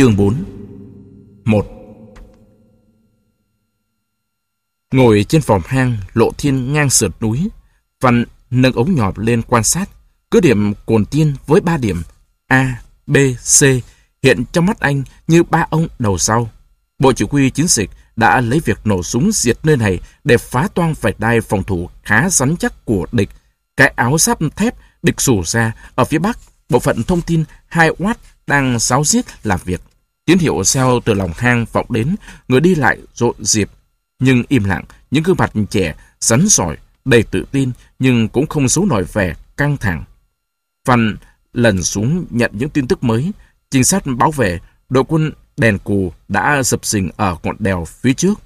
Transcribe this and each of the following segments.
Chương 4 1 Ngồi trên phòng hang lộ thiên ngang sườn núi, Văn nâng ống nhòm lên quan sát. Cứ điểm cồn tiên với ba điểm A, B, C hiện trong mắt anh như ba ông đầu sau. Bộ chỉ huy chiến dịch đã lấy việc nổ súng diệt nơi này để phá toang vạch đai phòng thủ khá rắn chắc của địch. Cái áo giáp thép địch rủ ra ở phía bắc, bộ phận thông tin 2 watt đang giáo giết làm việc. Tín hiệu xeo từ lòng hang vọng đến, người đi lại rộn dịp. Nhưng im lặng, những gương mặt trẻ, rắn sỏi, đầy tự tin, nhưng cũng không giấu nổi vẻ căng thẳng. Văn lần xuống nhận những tin tức mới. Trinh sát báo về, đội quân đèn cù đã dập dình ở ngọn đèo phía trước.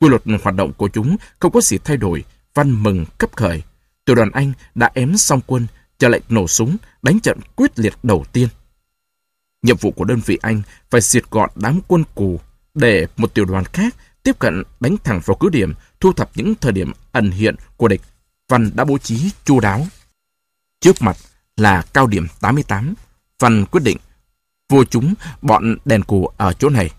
Quy luật hoạt động của chúng không có gì thay đổi. Văn mừng cấp khởi. Tiểu đoàn Anh đã ém xong quân, cho lệnh nổ súng, đánh trận quyết liệt đầu tiên. Nhiệm vụ của đơn vị Anh phải diệt gọn đám quân cù để một tiểu đoàn khác tiếp cận đánh thẳng vào cứ điểm, thu thập những thời điểm ẩn hiện của địch. Văn đã bố trí chu đáo. Trước mặt là cao điểm 88. Văn quyết định vô chúng bọn đèn cù ở chỗ này.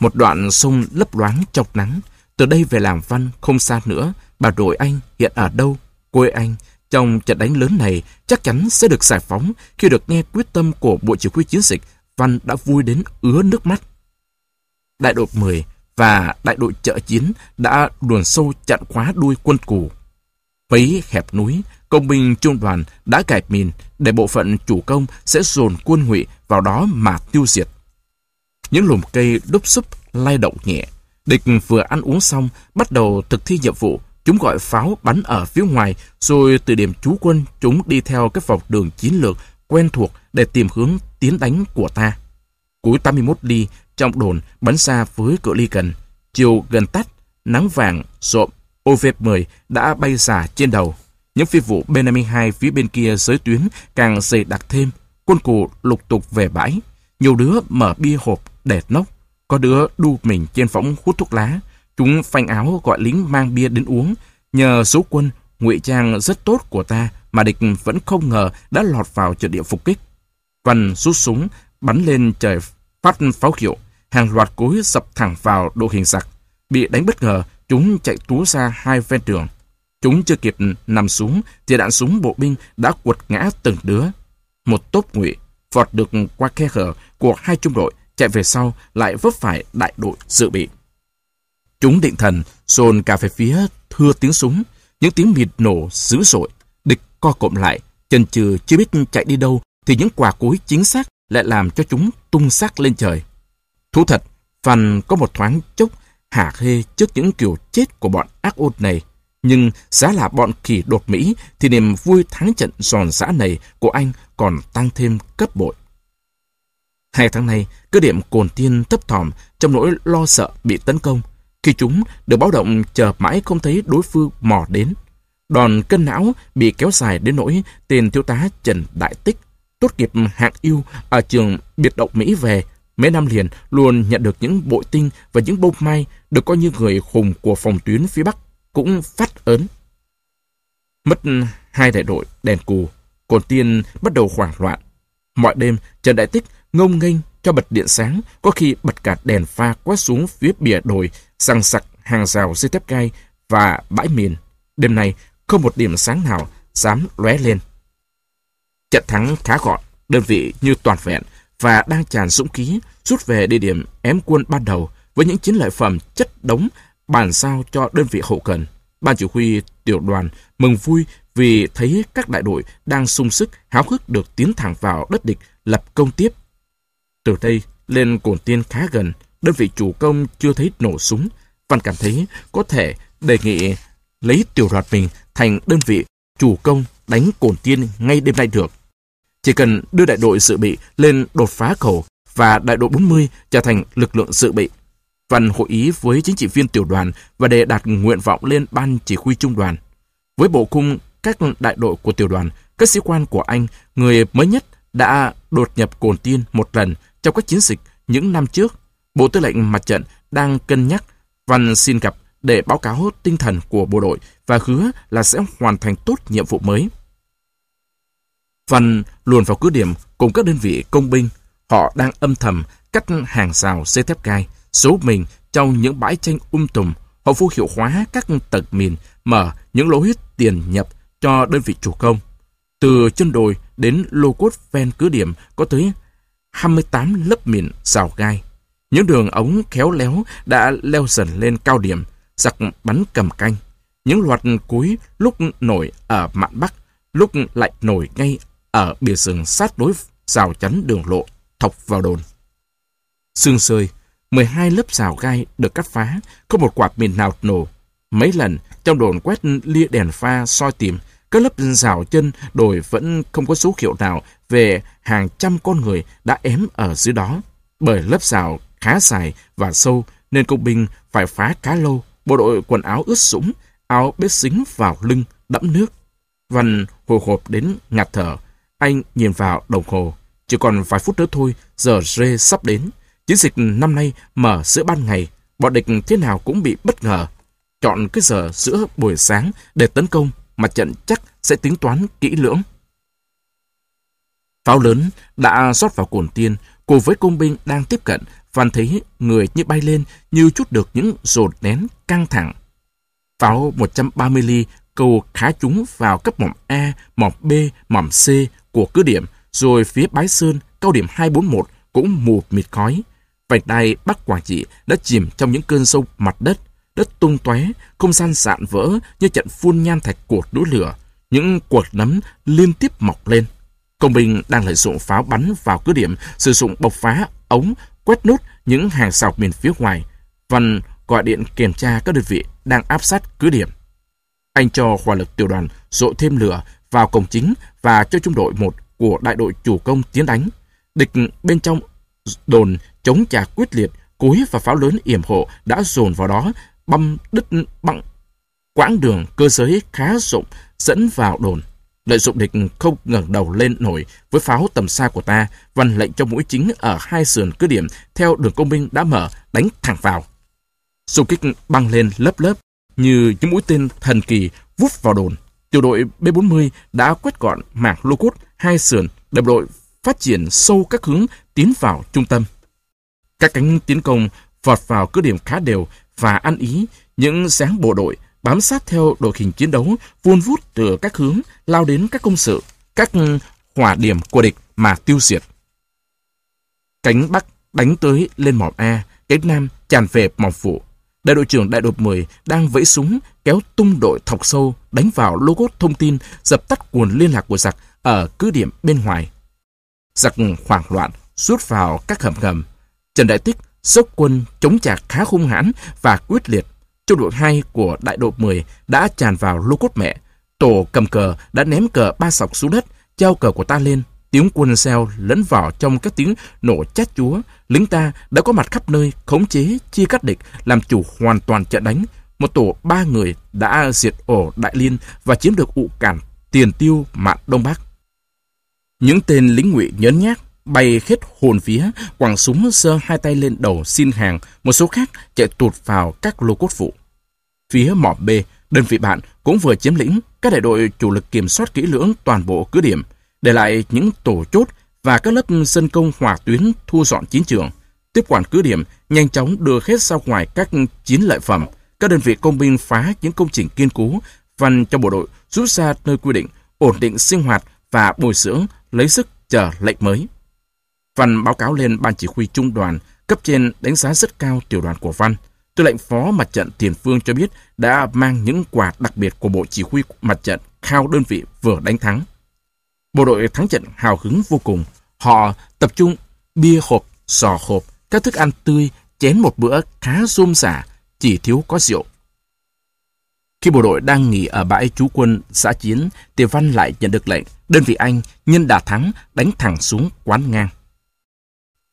Một đoạn sông lấp loáng chọc nắng. Từ đây về làm văn không xa nữa. Bà đội anh hiện ở đâu? Quê anh trong trận đánh lớn này chắc chắn sẽ được giải phóng khi được nghe quyết tâm của Bộ Chỉ huy Chiến dịch, Văn đã vui đến ứa nước mắt. Đại đội 10 và đại đội trợ chiến đã luồn sâu chặn khóa đuôi quân cù. Mấy hẹp núi, công binh trung đoàn đã cài mìn để bộ phận chủ công sẽ dồn quân ngụy vào đó mà tiêu diệt. Những lùm cây đúc xúc lay động nhẹ. Địch vừa ăn uống xong, bắt đầu thực thi nhiệm vụ Chúng gọi pháo bắn ở phía ngoài, rồi từ điểm trú quân, chúng đi theo các vòng đường chiến lược quen thuộc để tìm hướng tiến đánh của ta. Cuối 81 ly, trong đồn bắn xa với cự ly gần. Chiều gần tắt, nắng vàng, rộm, OV-10 đã bay xả trên đầu. Những phi vụ B-52 phía bên kia giới tuyến càng dày đặc thêm. Quân cụ lục tục về bãi. Nhiều đứa mở bia hộp để nốc. Có đứa đu mình trên võng hút thuốc lá. Chúng phanh áo gọi lính mang bia đến uống. Nhờ số quân, ngụy trang rất tốt của ta mà địch vẫn không ngờ đã lọt vào trận địa phục kích. Văn rút súng, bắn lên trời phát pháo hiệu. Hàng loạt cối sập thẳng vào đội hình giặc. Bị đánh bất ngờ, chúng chạy túa ra hai ven đường. Chúng chưa kịp nằm xuống thì đạn súng bộ binh đã quật ngã từng đứa. Một tốp ngụy vọt được qua khe hở của hai trung đội chạy về sau lại vấp phải đại đội dự bị. Chúng định thần, dồn cả về phía thưa tiếng súng, những tiếng mịt nổ dữ dội. Địch co cụm lại, chân chừ chưa biết chạy đi đâu, thì những quả cối chính xác lại làm cho chúng tung xác lên trời. Thú thật, Phan có một thoáng chốc hả hê trước những kiểu chết của bọn ác ôn này. Nhưng giá là bọn kỳ đột Mỹ thì niềm vui thắng trận giòn giã này của anh còn tăng thêm cấp bội. Hai tháng nay, cơ điểm cồn tiên thấp thỏm trong nỗi lo sợ bị tấn công. Khi chúng được báo động chờ mãi không thấy đối phương mò đến. Đòn cân não bị kéo dài đến nỗi tên thiếu tá Trần Đại Tích tốt nghiệp hạng yêu ở trường biệt động Mỹ về mấy năm liền luôn nhận được những bội tinh và những bông mai được coi như người hùng của phòng tuyến phía Bắc cũng phát ớn. Mất hai đại đội đèn cù, cồn tiên bắt đầu hoảng loạn. Mọi đêm, Trần Đại Tích ngông nghênh cho bật điện sáng, có khi bật cả đèn pha quét xuống phía bìa đồi, sằng sặc hàng rào dây thép gai và bãi mìn Đêm nay, không một điểm sáng nào dám lóe lên. Trận thắng khá gọn, đơn vị như toàn vẹn và đang tràn dũng khí rút về địa điểm ém quân ban đầu với những chiến lợi phẩm chất đống bàn giao cho đơn vị hậu cần. Ban chỉ huy tiểu đoàn mừng vui vì thấy các đại đội đang sung sức háo hức được tiến thẳng vào đất địch lập công tiếp từ đây lên cồn tiên khá gần, đơn vị chủ công chưa thấy nổ súng. Văn cảm thấy có thể đề nghị lấy tiểu đoàn mình thành đơn vị chủ công đánh cồn tiên ngay đêm nay được. Chỉ cần đưa đại đội dự bị lên đột phá khẩu và đại đội 40 trở thành lực lượng dự bị. Văn hội ý với chính trị viên tiểu đoàn và đề đạt nguyện vọng lên ban chỉ huy trung đoàn. Với bộ khung các đại đội của tiểu đoàn, các sĩ quan của anh, người mới nhất đã đột nhập Cồn Tiên một lần trong các chiến dịch những năm trước, Bộ Tư lệnh Mặt trận đang cân nhắc Văn xin gặp để báo cáo tinh thần của bộ đội và hứa là sẽ hoàn thành tốt nhiệm vụ mới. Văn luồn vào cứ điểm cùng các đơn vị công binh, họ đang âm thầm cắt hàng rào xây thép gai, số mình trong những bãi tranh um tùm. Họ vô hiệu hóa các tầng mìn, mở những lối tiền nhập cho đơn vị chủ công. Từ chân đồi đến lô cốt ven cứ điểm có tới 28 lớp mìn rào gai. Những đường ống khéo léo đã leo dần lên cao điểm, giặc bắn cầm canh. Những loạt cối lúc nổi ở mạn Bắc, lúc lại nổi ngay ở bìa rừng sát đối rào chắn đường lộ, thọc vào đồn. Sương sơi, 12 lớp rào gai được cắt phá, không một quả mìn nào nổ. Mấy lần, trong đồn quét lia đèn pha soi tìm, các lớp rào chân đồi vẫn không có số hiệu nào về hàng trăm con người đã ém ở dưới đó. Bởi lớp rào khá dài và sâu nên công binh phải phá cá lâu, bộ đội quần áo ướt sũng, áo bết xính vào lưng, đẫm nước. Văn hồi hộp đến ngạt thở. Anh nhìn vào đồng hồ. Chỉ còn vài phút nữa thôi, giờ rê sắp đến. Chiến dịch năm nay mở giữa ban ngày, bọn địch thế nào cũng bị bất ngờ. Chọn cái giờ giữa buổi sáng để tấn công, mặt trận chắc sẽ tính toán kỹ lưỡng. Pháo lớn đã rót vào cồn tiên, cùng với công binh đang tiếp cận, Phan thấy người như bay lên như chút được những rột nén căng thẳng. Pháo 130 ly cầu khá chúng vào cấp mỏm A, mỏm B, mỏm C của cứ điểm, rồi phía Bái Sơn, cao điểm 241 cũng mù mịt khói. Vành đai Bắc Quảng Trị đã chìm trong những cơn sâu mặt đất, đất tung tóe, không gian sạn vỡ như trận phun nhan thạch của núi lửa. Những cuột nấm liên tiếp mọc lên. Công binh đang lợi dụng pháo bắn vào cứ điểm, sử dụng bộc phá, ống, quét nút những hàng sọc miền phía ngoài. Văn gọi điện kiểm tra các đơn vị đang áp sát cứ điểm. Anh cho hỏa lực tiểu đoàn dội thêm lửa vào cổng chính và cho trung đội một của đại đội chủ công tiến đánh. Địch bên trong đồn chống trả quyết liệt, cối và pháo lớn yểm hộ đã dồn vào đó, băm đứt bằng quãng đường cơ giới khá rộng dẫn vào đồn. Lợi dụng địch không ngẩng đầu lên nổi với pháo tầm xa của ta, văn lệnh cho mũi chính ở hai sườn cứ điểm theo đường công binh đã mở đánh thẳng vào. Xung kích băng lên lớp lớp như những mũi tên thần kỳ vút vào đồn. Tiểu đội B40 đã quét gọn mảng lô cốt hai sườn để đội phát triển sâu các hướng tiến vào trung tâm. Các cánh tiến công vọt vào cứ điểm khá đều và ăn ý những sáng bộ đội bám sát theo đội hình chiến đấu vun vút từ các hướng lao đến các công sự, các ừ, hỏa điểm của địch mà tiêu diệt. Cánh Bắc đánh tới lên mỏm A, cánh Nam tràn về mỏm phụ. Đại đội trưởng đại đội 10 đang vẫy súng kéo tung đội thọc sâu đánh vào lô cốt thông tin dập tắt nguồn liên lạc của giặc ở cứ điểm bên ngoài. Giặc hoảng loạn rút vào các hầm ngầm. Trần Đại Tích dốc quân chống trả khá hung hãn và quyết liệt. Trung đội 2 của đại đội 10 đã tràn vào lô cốt mẹ. Tổ cầm cờ đã ném cờ ba sọc xuống đất, treo cờ của ta lên. Tiếng quân xeo lẫn vào trong các tiếng nổ chát chúa. Lính ta đã có mặt khắp nơi, khống chế, chia cắt địch, làm chủ hoàn toàn trận đánh. Một tổ ba người đã diệt ổ Đại Liên và chiếm được ụ cản tiền tiêu mạn Đông Bắc. Những tên lính ngụy nhớn nhác, bay hết hồn phía, quẳng súng giơ hai tay lên đầu xin hàng, một số khác chạy tụt vào các lô cốt phụ. Phía mỏ B, đơn vị bạn cũng vừa chiếm lĩnh, các đại đội chủ lực kiểm soát kỹ lưỡng toàn bộ cứ điểm, để lại những tổ chốt và các lớp dân công hỏa tuyến thu dọn chiến trường. Tiếp quản cứ điểm, nhanh chóng đưa hết ra ngoài các chiến lợi phẩm. Các đơn vị công binh phá những công trình kiên cố, văn cho bộ đội rút ra nơi quy định, ổn định sinh hoạt và bồi dưỡng, lấy sức chờ lệnh mới. Văn báo cáo lên ban chỉ huy trung đoàn, cấp trên đánh giá rất cao tiểu đoàn của Văn. Tư lệnh phó mặt trận Tiền Phương cho biết đã mang những quà đặc biệt của bộ chỉ huy mặt trận khao đơn vị vừa đánh thắng. Bộ đội thắng trận hào hứng vô cùng. Họ tập trung bia hộp, sò hộp, các thức ăn tươi, chén một bữa khá rôm xả, chỉ thiếu có rượu. Khi bộ đội đang nghỉ ở bãi trú quân xã Chiến, Tiền Văn lại nhận được lệnh, đơn vị Anh nhân đà thắng đánh thẳng xuống quán ngang.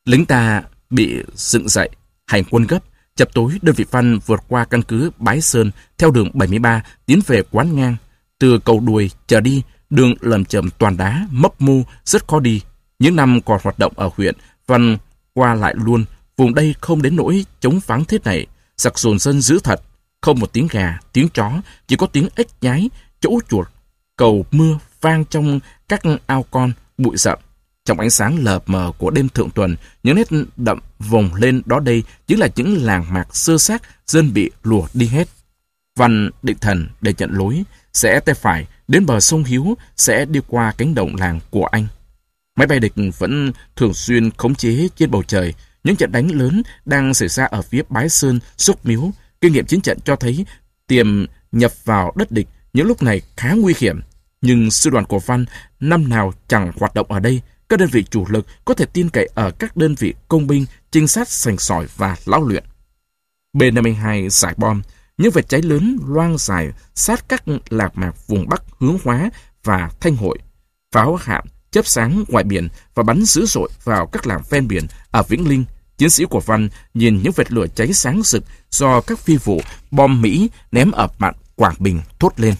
Lính ta bị dựng dậy, hành quân gấp, chập tối đơn vị Văn vượt qua căn cứ Bái Sơn theo đường 73 tiến về quán ngang. Từ cầu đuôi trở đi, đường lầm chầm toàn đá, mấp mu, rất khó đi. Những năm còn hoạt động ở huyện, Văn qua lại luôn, vùng đây không đến nỗi chống vắng thế này, giặc dồn dân dữ thật. Không một tiếng gà, tiếng chó, chỉ có tiếng ếch nhái, chỗ chuột, cầu mưa vang trong các ao con, bụi rậm. Trong ánh sáng lờ mờ của đêm thượng tuần, những nét đậm vùng lên đó đây chính là những làng mạc sơ xác dân bị lùa đi hết. Văn định thần để nhận lối, sẽ tay phải đến bờ sông Hiếu, sẽ đi qua cánh đồng làng của anh. Máy bay địch vẫn thường xuyên khống chế trên bầu trời. Những trận đánh lớn đang xảy ra ở phía Bái Sơn, Xúc Miếu. Kinh nghiệm chiến trận cho thấy tiềm nhập vào đất địch những lúc này khá nguy hiểm. Nhưng sư đoàn của Văn năm nào chẳng hoạt động ở đây. Các đơn vị chủ lực có thể tin cậy ở các đơn vị công binh, trinh sát sành sỏi và lão luyện. B-52 giải bom, những vệt cháy lớn loang dài sát các lạc mạc vùng Bắc hướng hóa và thanh hội. Pháo hạm chớp sáng ngoài biển và bắn dữ dội vào các làng ven biển ở Vĩnh Linh. Chiến sĩ của Văn nhìn những vệt lửa cháy sáng rực do các phi vụ bom Mỹ ném ở mạn Quảng Bình thốt lên.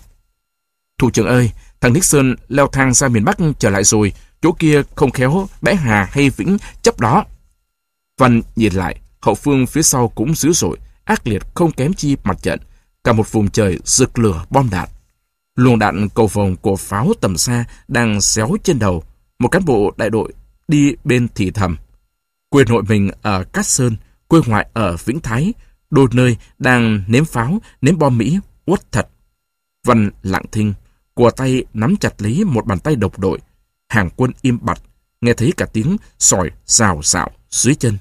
Thủ trưởng ơi, thằng Nixon leo thang ra miền Bắc trở lại rồi, chỗ kia không khéo bé Hà hay Vĩnh chấp đó. Văn nhìn lại, hậu phương phía sau cũng dữ dội, ác liệt không kém chi mặt trận. Cả một vùng trời rực lửa bom đạn. Luồng đạn cầu vòng của pháo tầm xa đang xéo trên đầu. Một cán bộ đại đội đi bên thì thầm. Quê nội mình ở Cát Sơn, quê ngoại ở Vĩnh Thái, đôi nơi đang nếm pháo, nếm bom Mỹ, uất thật. Văn lặng thinh, của tay nắm chặt lấy một bàn tay độc đội. Hàng quân im bặt, nghe thấy cả tiếng sỏi rào rạo dưới chân.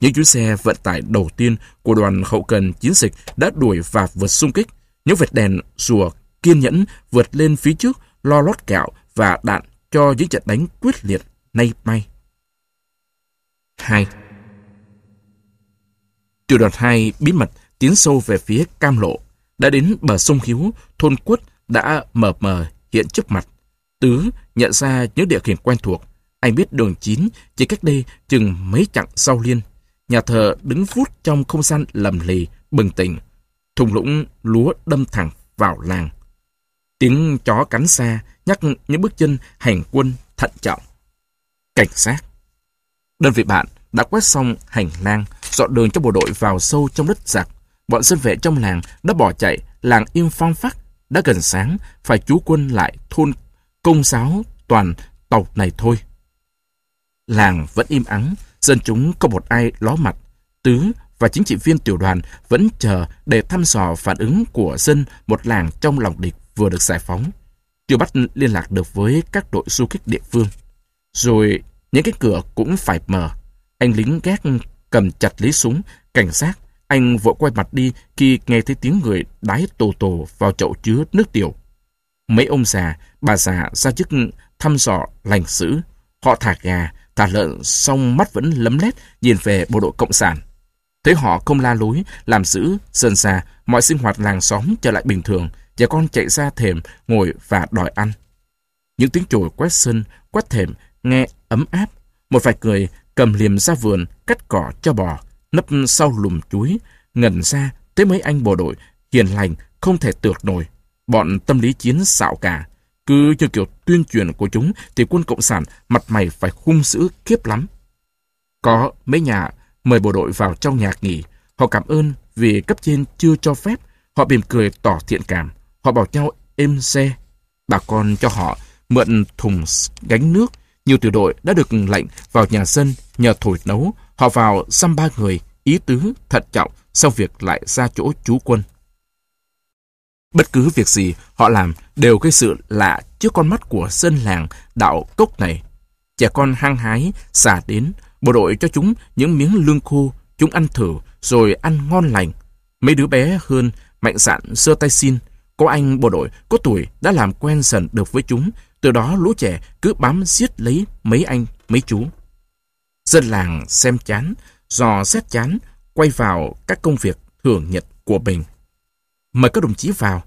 Những chuyến xe vận tải đầu tiên của đoàn hậu cần chiến dịch đã đuổi và vượt xung kích. Những vệt đèn rùa kiên nhẫn vượt lên phía trước, lo lót kẹo và đạn cho những trận đánh quyết liệt nay mai. 2. Tiểu đoàn 2 bí mật tiến sâu về phía Cam Lộ. Đã đến bờ sông Hiếu, thôn Quất đã mờ mờ hiện trước mặt. Tứ nhận ra những địa hình quen thuộc. Anh biết đường chín chỉ cách đây chừng mấy chặng sau liên. Nhà thờ đứng vút trong không gian lầm lì, bừng tỉnh. Thùng lũng lúa đâm thẳng vào làng. Tiếng chó cắn xa nhắc những bước chân hành quân thận trọng. Cảnh sát Đơn vị bạn đã quét xong hành lang, dọn đường cho bộ đội vào sâu trong đất giặc. Bọn dân vệ trong làng đã bỏ chạy, làng im phong phắc. Đã gần sáng, phải trú quân lại thôn công giáo toàn tộc này thôi. Làng vẫn im ắng, dân chúng không một ai ló mặt. Tứ và chính trị viên tiểu đoàn vẫn chờ để thăm dò phản ứng của dân một làng trong lòng địch vừa được giải phóng. Tiêu bắt liên lạc được với các đội du kích địa phương. Rồi những cái cửa cũng phải mở. Anh lính gác cầm chặt lấy súng, cảnh sát. Anh vội quay mặt đi khi nghe thấy tiếng người đái tù tù vào chậu chứa nước tiểu. Mấy ông già, bà già ra chức thăm dò lành sử. Họ thả gà, thả lợn xong mắt vẫn lấm lét nhìn về bộ đội Cộng sản. Thấy họ không la lối, làm giữ, dần xa, mọi sinh hoạt làng xóm trở lại bình thường, Trẻ con chạy ra thềm, ngồi và đòi ăn. Những tiếng chổi quét sân, quét thềm, nghe ấm áp. Một vài người cầm liềm ra vườn, cắt cỏ cho bò, nấp sau lùm chuối, ngẩn ra tới mấy anh bộ đội, hiền lành, không thể tược nổi. Bọn tâm lý chiến xạo cả. Cứ như kiểu tuyên truyền của chúng thì quân Cộng sản mặt mày phải hung dữ kiếp lắm. Có mấy nhà mời bộ đội vào trong nhà nghỉ. Họ cảm ơn vì cấp trên chưa cho phép. Họ mỉm cười tỏ thiện cảm. Họ bảo nhau êm xe. Bà con cho họ mượn thùng gánh nước. Nhiều tiểu đội đã được lệnh vào nhà dân nhờ thổi nấu. Họ vào xăm ba người, ý tứ, thận trọng, sau việc lại ra chỗ trú quân. Bất cứ việc gì họ làm đều gây sự lạ trước con mắt của dân làng đạo cốc này. Trẻ con hăng hái, xả đến, bộ đội cho chúng những miếng lương khô, chúng ăn thử, rồi ăn ngon lành. Mấy đứa bé hơn, mạnh dạn sơ tay xin, có anh bộ đội có tuổi đã làm quen dần được với chúng, từ đó lũ trẻ cứ bám giết lấy mấy anh, mấy chú. Dân làng xem chán, dò xét chán, quay vào các công việc thường nhật của mình. Mời các đồng chí vào.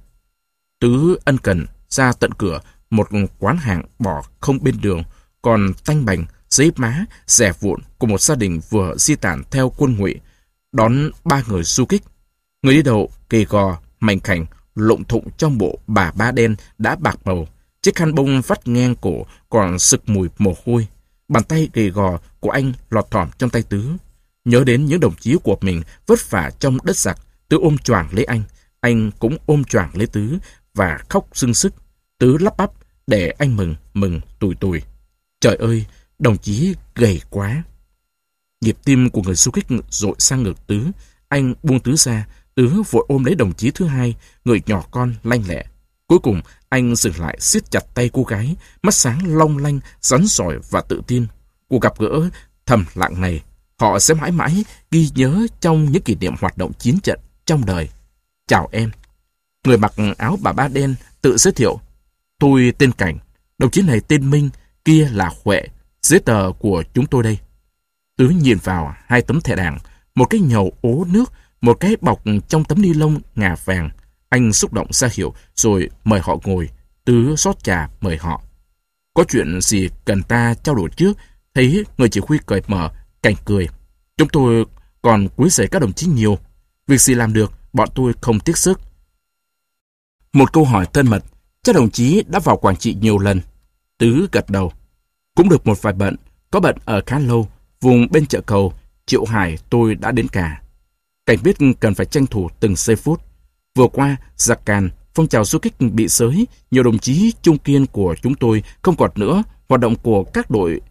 Tứ ân cần ra tận cửa một quán hàng bỏ không bên đường, còn tanh bành, giấy má, rẻ vụn của một gia đình vừa di tản theo quân ngụy đón ba người du kích. Người đi đầu kề gò, mảnh khảnh, lụng thụng trong bộ bà ba đen đã bạc màu. Chiếc khăn bông vắt ngang cổ còn sực mùi mồ hôi. Bàn tay gầy gò của anh lọt thỏm trong tay Tứ. Nhớ đến những đồng chí của mình vất vả trong đất giặc, Tứ ôm choàng lấy anh. Anh cũng ôm choàng lấy Tứ và khóc sưng sức. Tứ lắp bắp để anh mừng, mừng, tùi tùi. Trời ơi, đồng chí gầy quá. Nhịp tim của người du kích dội sang ngực Tứ. Anh buông Tứ ra, Tứ vội ôm lấy đồng chí thứ hai, người nhỏ con lanh lẹ. Cuối cùng, anh dừng lại siết chặt tay cô gái, mắt sáng long lanh, rắn sỏi và tự tin. Cuộc gặp gỡ thầm lặng này, họ sẽ mãi mãi ghi nhớ trong những kỷ niệm hoạt động chiến trận trong đời. Chào em. Người mặc áo bà ba đen tự giới thiệu. Tôi tên Cảnh, đồng chí này tên Minh, kia là Huệ, giấy tờ của chúng tôi đây. Tứ nhìn vào hai tấm thẻ đảng, một cái nhầu ố nước, một cái bọc trong tấm ni lông ngà vàng. Anh xúc động ra hiệu rồi mời họ ngồi, Tứ rót trà mời họ. Có chuyện gì cần ta trao đổi trước, thấy người chỉ huy cởi mở, cảnh cười. Chúng tôi còn quý rể các đồng chí nhiều. Việc gì làm được, bọn tôi không tiếc sức. Một câu hỏi thân mật, chắc đồng chí đã vào Quảng Trị nhiều lần. Tứ gật đầu. Cũng được một vài bận, có bận ở khá lâu, vùng bên chợ cầu, Triệu Hải tôi đã đến cả. Cảnh biết cần phải tranh thủ từng giây phút. Vừa qua, giặc càn, phong trào du kích bị sới, nhiều đồng chí trung kiên của chúng tôi không còn nữa, hoạt động của các đội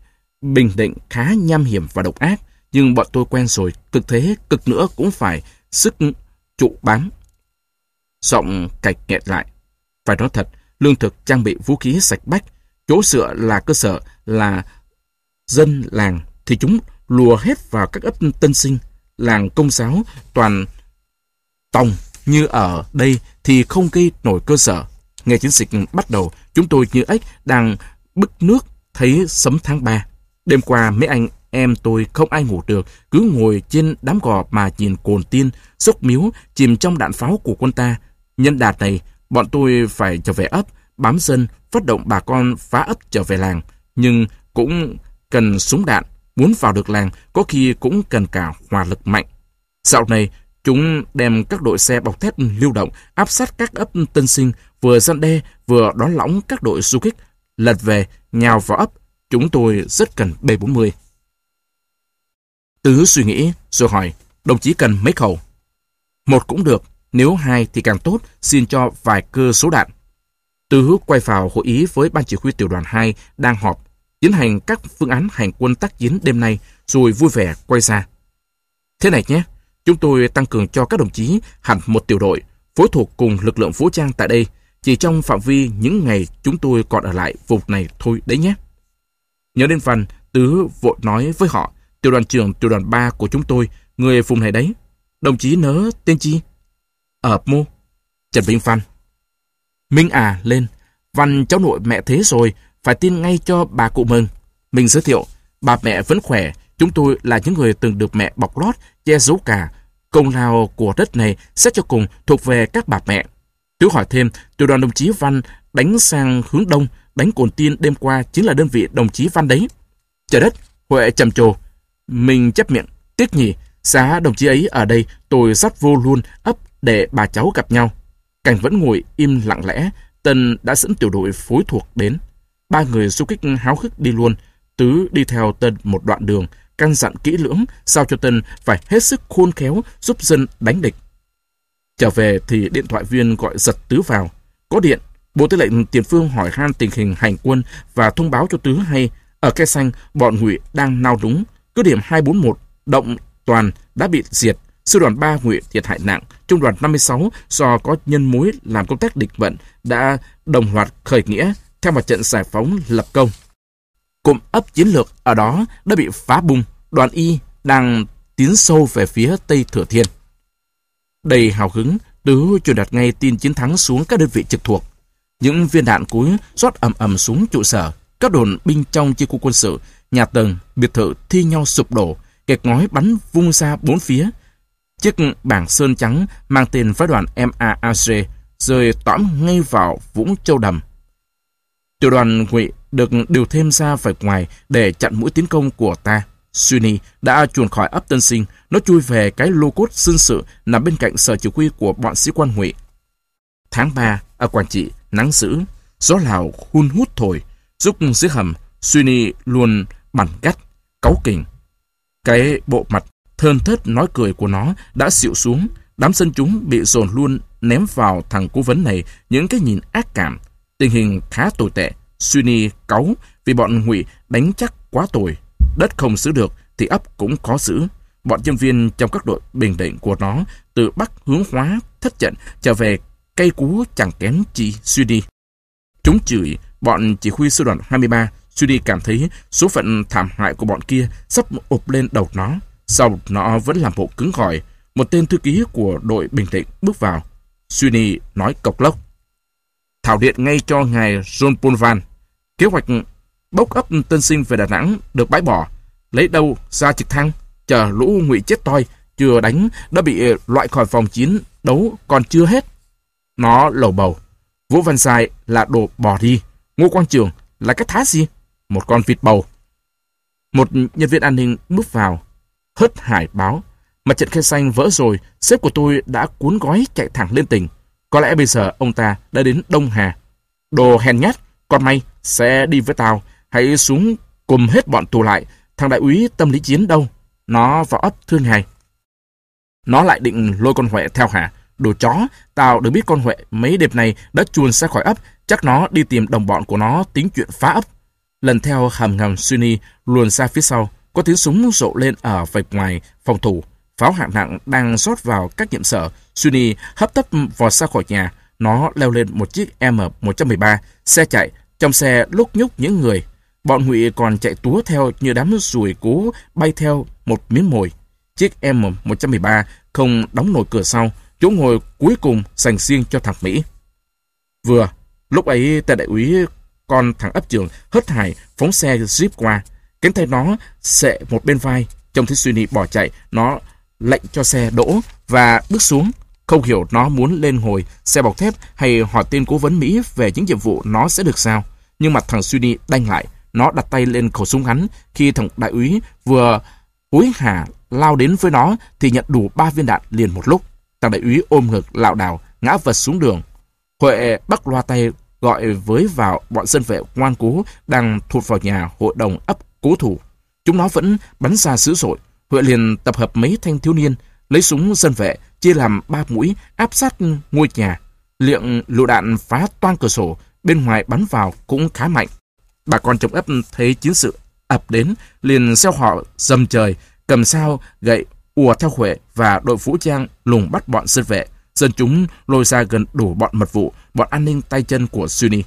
bình định khá nham hiểm và độc ác, nhưng bọn tôi quen rồi, cực thế, cực nữa cũng phải sức trụ bám. Giọng cạch nghẹt lại. Phải nói thật, lương thực trang bị vũ khí sạch bách, chỗ sửa là cơ sở là dân làng thì chúng lùa hết vào các ấp tân sinh, làng công giáo, toàn tòng như ở đây thì không gây nổi cơ sở. Ngày chiến dịch bắt đầu, chúng tôi như ếch đang bức nước thấy sấm tháng 3. Đêm qua mấy anh em tôi không ai ngủ được, cứ ngồi trên đám gò mà nhìn cồn tiên, sốc miếu, chìm trong đạn pháo của quân ta. Nhân đạt này, bọn tôi phải trở về ấp, bám dân, phát động bà con phá ấp trở về làng. Nhưng cũng cần súng đạn, muốn vào được làng, có khi cũng cần cả hỏa lực mạnh. Dạo này, chúng đem các đội xe bọc thép lưu động áp sát các ấp tân sinh, vừa gian đe, vừa đón lõng các đội du kích, lật về, nhào vào ấp. Chúng tôi rất cần B-40. Tứ suy nghĩ, rồi hỏi, đồng chí cần mấy khẩu? Một cũng được, nếu hai thì càng tốt, xin cho vài cơ số đạn. Tứ quay vào hội ý với ban chỉ huy tiểu đoàn 2 đang họp, tiến hành các phương án hành quân tác chiến đêm nay, rồi vui vẻ quay ra. Thế này nhé, chúng tôi tăng cường cho các đồng chí hẳn một tiểu đội, phối thuộc cùng lực lượng vũ trang tại đây, chỉ trong phạm vi những ngày chúng tôi còn ở lại vùng này thôi đấy nhé. Nhớ đến phần, Tứ vội nói với họ, tiểu đoàn trưởng tiểu đoàn 3 của chúng tôi, người vùng này đấy. Đồng chí nớ tên chi? Ở mô. Trần Vĩnh Phan. Minh à, lên. Văn cháu nội mẹ thế rồi, phải tin ngay cho bà cụ mừng. Mình giới thiệu, bà mẹ vẫn khỏe, chúng tôi là những người từng được mẹ bọc lót, che giấu cả. Công lao của đất này sẽ cho cùng thuộc về các bà mẹ. Tứ hỏi thêm, tiểu đoàn đồng chí Văn đánh sang hướng đông, đánh cồn tiên đêm qua chính là đơn vị đồng chí Văn đấy. Trời đất, Huệ trầm trồ. Mình chấp miệng, tiếc nhỉ, Giá đồng chí ấy ở đây tôi dắt vô luôn ấp để bà cháu gặp nhau. Cảnh vẫn ngồi im lặng lẽ, Tân đã dẫn tiểu đội phối thuộc đến. Ba người du kích háo hức đi luôn, Tứ đi theo Tân một đoạn đường, căn dặn kỹ lưỡng, sao cho Tân phải hết sức khôn khéo giúp dân đánh địch. Trở về thì điện thoại viên gọi giật Tứ vào. Có điện, Bộ Tư lệnh Tiền Phương hỏi han tình hình hành quân và thông báo cho Tứ hay ở cây xanh bọn ngụy đang nao đúng. Cứ điểm 241 động toàn đã bị diệt. Sư đoàn 3 nguyện thiệt hại nặng. Trung đoàn 56 do có nhân mối làm công tác địch vận đã đồng loạt khởi nghĩa theo mặt trận giải phóng lập công. Cụm ấp chiến lược ở đó đã bị phá bung. Đoàn Y đang tiến sâu về phía Tây Thừa Thiên. Đầy hào hứng, Tứ truyền đạt ngay tin chiến thắng xuống các đơn vị trực thuộc. Những viên đạn cuối rót ầm ầm xuống trụ sở. Các đồn binh trong chi khu quân sự, nhà tầng, biệt thự thi nhau sụp đổ, kẹt ngói bắn vung ra bốn phía. Chiếc bảng sơn trắng mang tên phái đoàn MAAC rơi tõm ngay vào vũng châu đầm. Tiểu đoàn ngụy được điều thêm ra phải ngoài để chặn mũi tiến công của ta. Sunny đã chuồn khỏi ấp Tân Sinh, nó chui về cái lô cốt dân sự nằm bên cạnh sở chỉ huy của bọn sĩ quan ngụy. Tháng 3, ở Quảng Trị, nắng dữ, gió lào hun hút thổi, giúp dưới hầm, Sunny luôn bắn gắt, cáu kỉnh. Cái bộ mặt thơn thớt nói cười của nó đã xịu xuống, đám dân chúng bị dồn luôn ném vào thằng cố vấn này những cái nhìn ác cảm. Tình hình khá tồi tệ, Sunny cáu vì bọn ngụy đánh chắc quá tồi. Đất không giữ được thì ấp cũng có giữ. Bọn nhân viên trong các đội bình định của nó từ Bắc hướng hóa thất trận trở về cây cú chẳng kém chi suy đi. Chúng chửi bọn chỉ huy sư đoàn 23 Judy cảm thấy số phận thảm hại của bọn kia sắp ụp lên đầu nó. Sau nó vẫn làm bộ cứng cỏi. Một tên thư ký của đội bình định bước vào. Judy nói cộc lốc. Thảo điện ngay cho ngài John Pulvan. Kế hoạch bốc ấp tân sinh về Đà Nẵng được bãi bỏ. Lấy đâu ra trực thăng, chờ lũ ngụy chết toi, chưa đánh đã bị loại khỏi phòng chiến đấu còn chưa hết. Nó lầu bầu. Vũ Văn Sai là đồ bỏ đi. Ngô Quang Trường là cái thá gì? Một con vịt bầu. Một nhân viên an ninh bước vào. Hớt hải báo. Mặt trận khe xanh vỡ rồi, sếp của tôi đã cuốn gói chạy thẳng lên tỉnh. Có lẽ bây giờ ông ta đã đến Đông Hà. Đồ hèn nhát, con may, sẽ đi với tao. Hãy xuống cùng hết bọn tù lại. Thằng đại úy tâm lý chiến đâu? Nó vào ấp thương hài. Nó lại định lôi con Huệ theo hả? Đồ chó, tao được biết con Huệ mấy đêm này đã chuồn ra khỏi ấp, chắc nó đi tìm đồng bọn của nó tính chuyện phá ấp. Lần theo hầm ngầm Sunni luồn ra phía sau, có tiếng súng rộ lên ở vạch ngoài phòng thủ. Pháo hạng nặng đang rót vào các nhiệm sở. Sunni hấp tấp vọt ra khỏi nhà. Nó leo lên một chiếc M113, xe chạy. Trong xe lúc nhúc những người. Bọn ngụy còn chạy túa theo như đám ruồi cố bay theo một miếng mồi. Chiếc M113 không đóng nổi cửa sau, chỗ ngồi cuối cùng dành riêng cho thằng Mỹ. Vừa, lúc ấy tên đại úy con thằng ấp trường hớt hải phóng xe jeep qua. Cánh tay nó sệ một bên vai. Trong thấy suy nghĩ bỏ chạy, nó lệnh cho xe đỗ và bước xuống. Không hiểu nó muốn lên ngồi xe bọc thép hay hỏi tên cố vấn Mỹ về những nhiệm vụ nó sẽ được sao. Nhưng mặt thằng suy nghĩ đanh lại. Nó đặt tay lên khẩu súng ngắn khi thằng đại úy vừa hối hả lao đến với nó thì nhận đủ ba viên đạn liền một lúc. Thằng đại úy ôm ngực lạo đảo ngã vật xuống đường. Huệ bắt loa tay gọi với vào bọn dân vệ ngoan cố đang thụt vào nhà hội đồng ấp cố thủ. Chúng nó vẫn bắn ra dữ dội. Huệ liền tập hợp mấy thanh thiếu niên, lấy súng dân vệ, chia làm ba mũi, áp sát ngôi nhà. Liệng lựu đạn phá toan cửa sổ, bên ngoài bắn vào cũng khá mạnh. Bà con trong ấp thấy chiến sự ập đến, liền xeo họ dầm trời, cầm sao, gậy, ùa theo Huệ và đội vũ trang lùng bắt bọn dân vệ. Dân chúng lôi ra gần đủ bọn mật vụ, bọn an ninh tay chân của Sunni.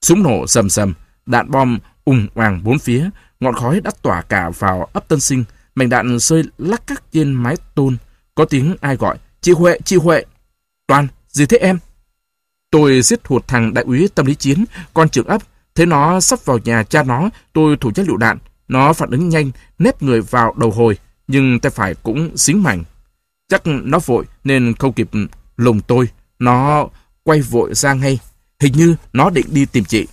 Súng nổ sầm sầm, đạn bom ùng hoàng bốn phía, ngọn khói đắt tỏa cả vào ấp tân sinh, mảnh đạn rơi lắc cắc trên mái tôn. Có tiếng ai gọi, chị Huệ, chị Huệ. Toàn, gì thế em? Tôi giết hụt thằng đại úy tâm lý chiến, con trưởng ấp. Thế nó sắp vào nhà cha nó, tôi thủ chất lựu đạn. Nó phản ứng nhanh, nếp người vào đầu hồi, nhưng tay phải cũng xính mảnh. Chắc nó vội nên không kịp lùng tôi. Nó quay vội ra ngay. Hình như nó định đi tìm chị.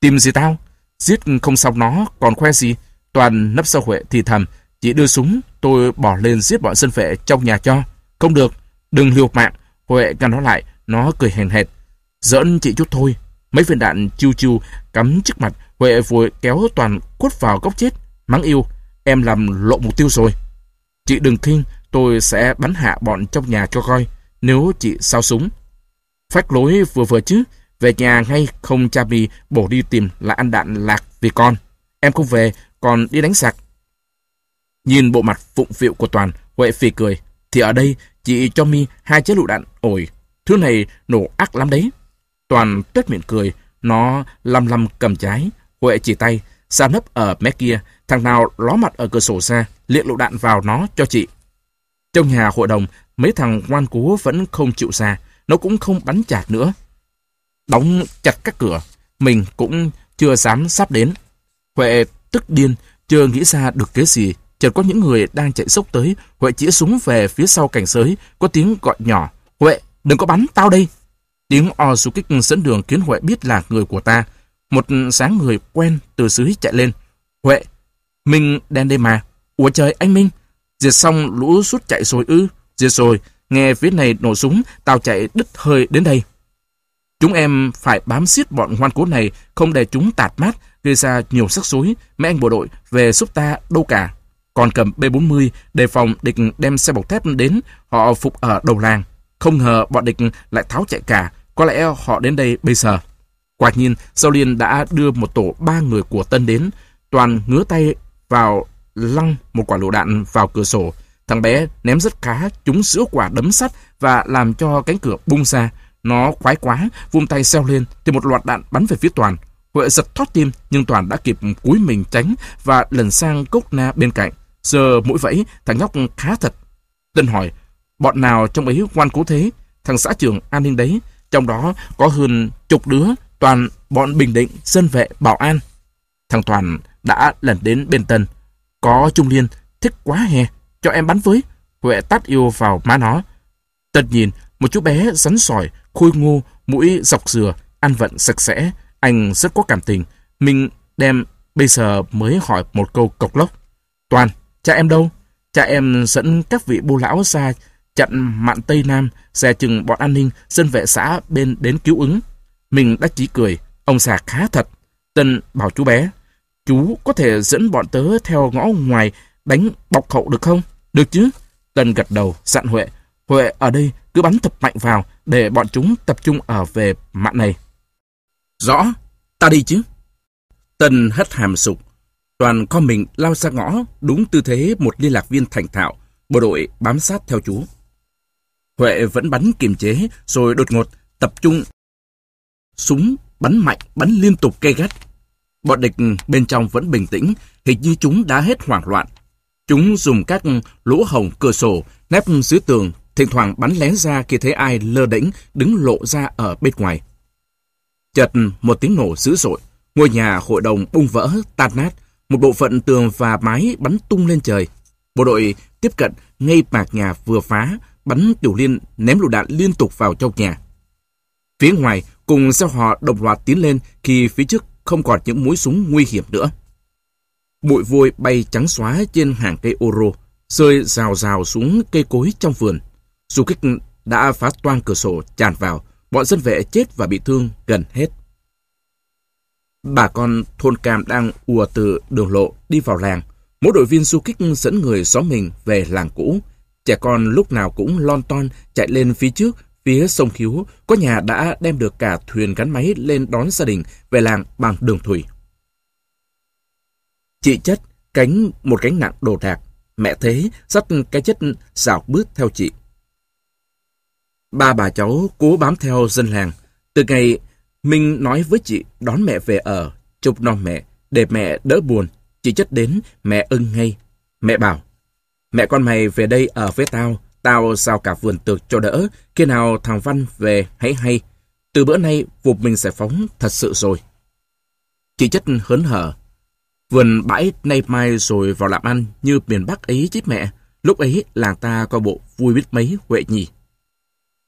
Tìm gì tao? Giết không xong nó, còn khoe gì? Toàn nấp sau Huệ thì thầm. Chị đưa súng, tôi bỏ lên giết bọn dân vệ trong nhà cho. Không được, đừng liều mạng. Huệ ngăn nó lại, nó cười hèn hệt. Giỡn chị chút thôi. Mấy viên đạn chiêu chiêu cắm trước mặt. Huệ vội kéo Toàn quất vào góc chết. Mắng yêu, em làm lộ mục tiêu rồi. Chị đừng kinh, tôi sẽ bắn hạ bọn trong nhà cho coi. Nếu chị sao súng, Phách lối vừa vừa chứ, về nhà ngay không cha mì bổ đi tìm là ăn đạn lạc vì con. Em không về, còn đi đánh sạc. Nhìn bộ mặt phụng phịu của Toàn, Huệ phì cười. Thì ở đây, chị cho mi hai chế lựu đạn ổi. Thứ này nổ ác lắm đấy. Toàn tuyết miệng cười, nó lăm lăm cầm trái. Huệ chỉ tay, xa nấp ở mé kia, thằng nào ló mặt ở cửa sổ xa, liệng lựu đạn vào nó cho chị. Trong nhà hội đồng, mấy thằng ngoan cố vẫn không chịu xa nó cũng không bắn chạc nữa. Đóng chặt các cửa, mình cũng chưa dám sắp đến. Huệ tức điên, chưa nghĩ ra được cái gì. Chợt có những người đang chạy sốc tới, Huệ chĩa súng về phía sau cảnh giới có tiếng gọi nhỏ. Huệ, đừng có bắn, tao đây. Tiếng o su kích dẫn đường khiến Huệ biết là người của ta. Một sáng người quen từ dưới chạy lên. Huệ, Minh đen đây mà. Ủa trời, anh Minh. Diệt xong lũ rút chạy rồi ư. Diệt rồi, Nghe phía này nổ súng, tao chạy đứt hơi đến đây. Chúng em phải bám xiết bọn ngoan cố này, không để chúng tạt mát, gây ra nhiều sắc rối. Mấy anh bộ đội về giúp ta đâu cả. Còn cầm B-40, đề phòng địch đem xe bọc thép đến, họ phục ở đầu làng. Không ngờ bọn địch lại tháo chạy cả, có lẽ họ đến đây bây giờ. Quả nhiên, Sau Liên đã đưa một tổ ba người của Tân đến. Toàn ngứa tay vào lăng một quả lựu đạn vào cửa sổ. Thằng bé ném rất khá, chúng giữa quả đấm sắt và làm cho cánh cửa bung ra. Nó khoái quá, vung tay xeo lên thì một loạt đạn bắn về phía Toàn. Huệ giật thoát tim nhưng Toàn đã kịp cúi mình tránh và lần sang cốc na bên cạnh. Giờ mũi vẫy, thằng nhóc khá thật. Tân hỏi, bọn nào trong ấy ngoan cố thế? Thằng xã trưởng an ninh đấy, trong đó có hơn chục đứa, toàn bọn Bình Định, dân vệ, bảo an. Thằng Toàn đã lần đến bên Tân. Có Trung Liên, thích quá hè, cho em bắn với. Huệ tát yêu vào má nó. tật nhìn, một chú bé rắn sỏi, khôi ngô, mũi dọc dừa, ăn vận sạch sẽ. Anh rất có cảm tình. Mình đem bây giờ mới hỏi một câu cộc lốc. Toàn, cha em đâu? Cha em dẫn các vị bô lão ra chặn mạn Tây Nam, xe chừng bọn an ninh, dân vệ xã bên đến cứu ứng. Mình đã chỉ cười, ông già khá thật. Tân bảo chú bé, chú có thể dẫn bọn tớ theo ngõ ngoài đánh bọc hậu được không? Được chứ? Tân gật đầu, dặn Huệ. Huệ ở đây cứ bắn thật mạnh vào để bọn chúng tập trung ở về mạn này. Rõ, ta đi chứ. Tân hất hàm sục. Toàn con mình lao ra ngõ, đúng tư thế một liên lạc viên thành thạo. Bộ đội bám sát theo chú. Huệ vẫn bắn kiềm chế, rồi đột ngột tập trung. Súng bắn mạnh, bắn liên tục cây gắt. Bọn địch bên trong vẫn bình tĩnh, hình như chúng đã hết hoảng loạn. Chúng dùng các lỗ hồng cửa sổ, nép dưới tường, thỉnh thoảng bắn lén ra khi thấy ai lơ đễnh đứng lộ ra ở bên ngoài. Chợt một tiếng nổ dữ dội, ngôi nhà hội đồng bung vỡ, tan nát, một bộ phận tường và mái bắn tung lên trời. Bộ đội tiếp cận ngay mạc nhà vừa phá, bắn tiểu liên ném lựu đạn liên tục vào trong nhà. Phía ngoài cùng xe họ đồng loạt tiến lên khi phía trước không còn những mũi súng nguy hiểm nữa. Bụi vôi bay trắng xóa trên hàng cây ô rô, rơi rào rào xuống cây cối trong vườn. Du kích đã phá toan cửa sổ tràn vào, bọn dân vệ chết và bị thương gần hết. Bà con thôn Cam đang ùa từ đường lộ đi vào làng. Mỗi đội viên du kích dẫn người xóm mình về làng cũ. Trẻ con lúc nào cũng lon ton chạy lên phía trước, phía sông Khiếu, có nhà đã đem được cả thuyền gắn máy lên đón gia đình về làng bằng đường thủy. Chị chất cánh một cánh nặng đồ đạc, mẹ thế dắt cái chất xảo bước theo chị. Ba bà cháu cố bám theo dân làng. Từ ngày Minh nói với chị đón mẹ về ở, chụp non mẹ, để mẹ đỡ buồn. Chị chất đến, mẹ ưng ngay. Mẹ bảo, mẹ con mày về đây ở với tao, tao sao cả vườn tược cho đỡ, khi nào thằng Văn về hãy hay. Từ bữa nay, vụt mình giải phóng thật sự rồi. Chị chất hớn hở. Vườn bãi nay mai rồi vào làm ăn như miền Bắc ấy chứ mẹ. Lúc ấy làng ta có bộ vui biết mấy Huệ nhỉ.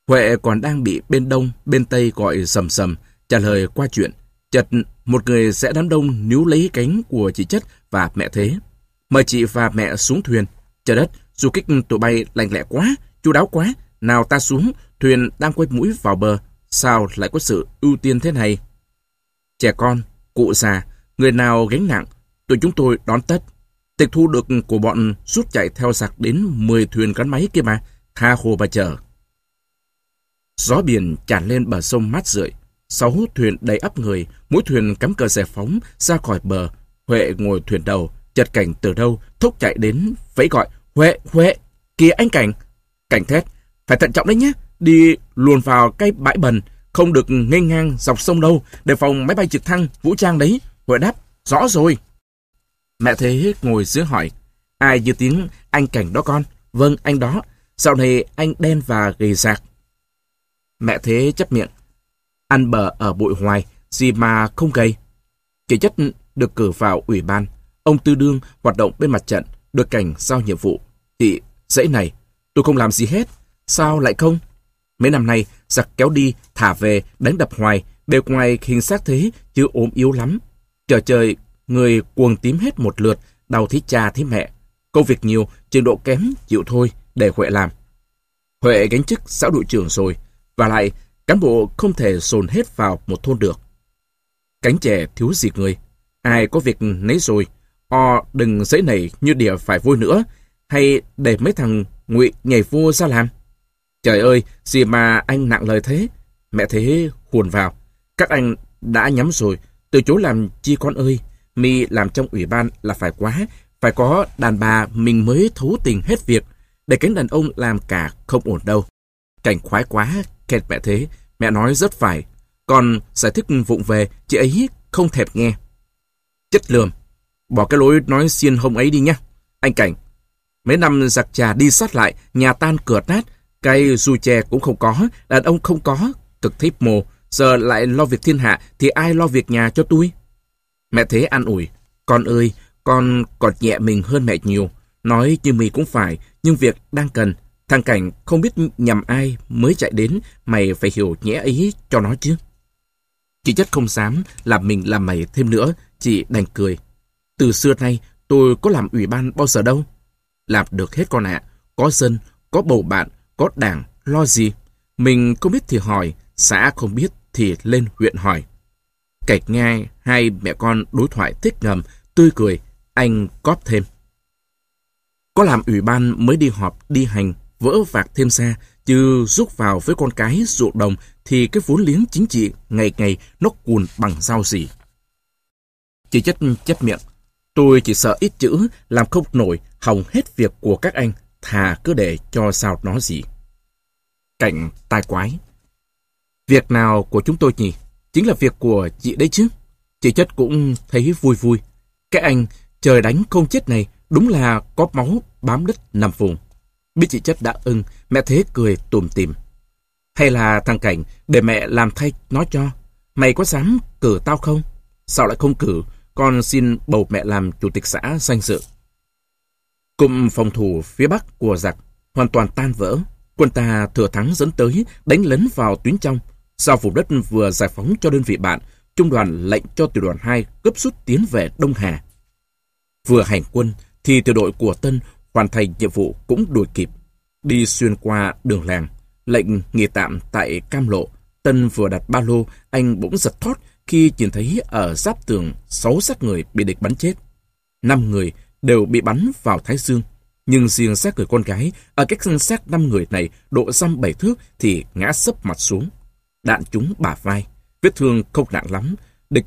Huệ còn đang bị bên đông, bên tây gọi sầm sầm, trả lời qua chuyện. Chật, một người sẽ đám đông níu lấy cánh của chị Chất và mẹ Thế. Mời chị và mẹ xuống thuyền. Trời đất, du kích tụi bay lành lẹ quá, chu đáo quá. Nào ta xuống, thuyền đang quay mũi vào bờ. Sao lại có sự ưu tiên thế này? Trẻ con, cụ già, người nào gánh nặng, tụi chúng tôi đón tất. Tịch thu được của bọn rút chạy theo giặc đến 10 thuyền gắn máy kia mà, tha hồ mà chờ. Gió biển tràn lên bờ sông mát rượi. Sáu thuyền đầy ấp người, mỗi thuyền cắm cờ giải phóng ra khỏi bờ. Huệ ngồi thuyền đầu, chợt cảnh từ đâu, thúc chạy đến, vẫy gọi, Huệ, Huệ, kìa anh Cảnh. Cảnh thét, phải thận trọng đấy nhé, đi luồn vào cái bãi bần, không được ngây ngang dọc sông đâu, để phòng máy bay trực thăng, vũ trang đấy. Huệ đáp, rõ rồi. Mẹ Thế ngồi dưới hỏi, ai như tiếng anh Cảnh đó con? Vâng, anh đó. Dạo này anh đen và gầy rạc, Mẹ thế chấp miệng. Ăn bờ ở bụi hoài, gì mà không gầy. Chỉ chất được cử vào ủy ban. Ông Tư Đương hoạt động bên mặt trận, được cảnh giao nhiệm vụ. Thì dãy này, tôi không làm gì hết. Sao lại không? Mấy năm nay, giặc kéo đi, thả về, đánh đập hoài, bề ngoài hình xác thế, chứ ốm yếu lắm. Chờ trời, người cuồng tím hết một lượt, đau thí cha thí mẹ. Công việc nhiều, trình độ kém, chịu thôi, để Huệ làm. Huệ gánh chức xã đội trưởng rồi, và lại, cán bộ không thể dồn hết vào một thôn được. Cánh trẻ thiếu gì người. Ai có việc nấy rồi, o đừng dãy nảy như địa phải vui nữa, hay để mấy thằng ngụy nhảy vua ra làm. Trời ơi, gì mà anh nặng lời thế? Mẹ thế huồn vào. Các anh đã nhắm rồi, từ chỗ làm chi con ơi, mi làm trong ủy ban là phải quá, phải có đàn bà mình mới thú tình hết việc, để cánh đàn ông làm cả không ổn đâu. Cảnh khoái quá, kẹt mẹ thế, mẹ nói rất phải. Còn giải thích vụng về, chị ấy không thèm nghe. Chất lườm, bỏ cái lối nói xiên hông ấy đi nhé. Anh Cảnh, mấy năm giặc trà đi sát lại, nhà tan cửa nát, cây dù chè cũng không có, đàn ông không có, cực thiếp mồ, giờ lại lo việc thiên hạ thì ai lo việc nhà cho tôi? Mẹ thế an ủi, con ơi, con còn nhẹ mình hơn mẹ nhiều. Nói như mì cũng phải, nhưng việc đang cần. Thằng Cảnh không biết nhầm ai mới chạy đến, mày phải hiểu nhẽ ấy cho nó chứ. Chị chất không dám làm mình làm mày thêm nữa, chị đành cười. Từ xưa nay, tôi có làm ủy ban bao giờ đâu. Làm được hết con ạ, có dân, có bầu bạn, có đảng, lo gì. Mình không biết thì hỏi, xã không biết thì lên huyện hỏi. Cạch nghe hai mẹ con đối thoại thích ngầm, tươi cười, anh cóp thêm. Có làm ủy ban mới đi họp, đi hành, vỡ vạc thêm xa, chứ rút vào với con cái ruộng đồng thì cái vốn liếng chính trị ngày ngày nó cuồn bằng dao gì. Chị chất chép miệng, tôi chỉ sợ ít chữ, làm không nổi, hỏng hết việc của các anh, thà cứ để cho sao nó gì. Cảnh tai quái. Việc nào của chúng tôi nhỉ? Chính là việc của chị đấy chứ. Chị chất cũng thấy vui vui. Cái anh trời đánh không chết này đúng là có máu bám đất nằm vùng. Biết chị chất đã ưng, mẹ thế cười tùm tìm. Hay là thằng Cảnh để mẹ làm thay nó cho. Mày có dám cử tao không? Sao lại không cử? Con xin bầu mẹ làm chủ tịch xã danh dự. Cụm phòng thủ phía bắc của giặc hoàn toàn tan vỡ. Quân ta thừa thắng dẫn tới, đánh lấn vào tuyến trong. Sau vùng đất vừa giải phóng cho đơn vị bạn, trung đoàn lệnh cho tiểu đoàn 2 cấp rút tiến về Đông Hà. Vừa hành quân, thì tiểu đội của Tân hoàn thành nhiệm vụ cũng đuổi kịp. Đi xuyên qua đường làng, lệnh nghỉ tạm tại Cam Lộ, Tân vừa đặt ba lô, anh bỗng giật thót khi nhìn thấy ở giáp tường sáu xác người bị địch bắn chết. Năm người đều bị bắn vào thái dương, nhưng riêng xác người con gái ở cách sân xác năm người này độ dăm bảy thước thì ngã sấp mặt xuống. Đạn trúng bả vai, vết thương không nặng lắm, địch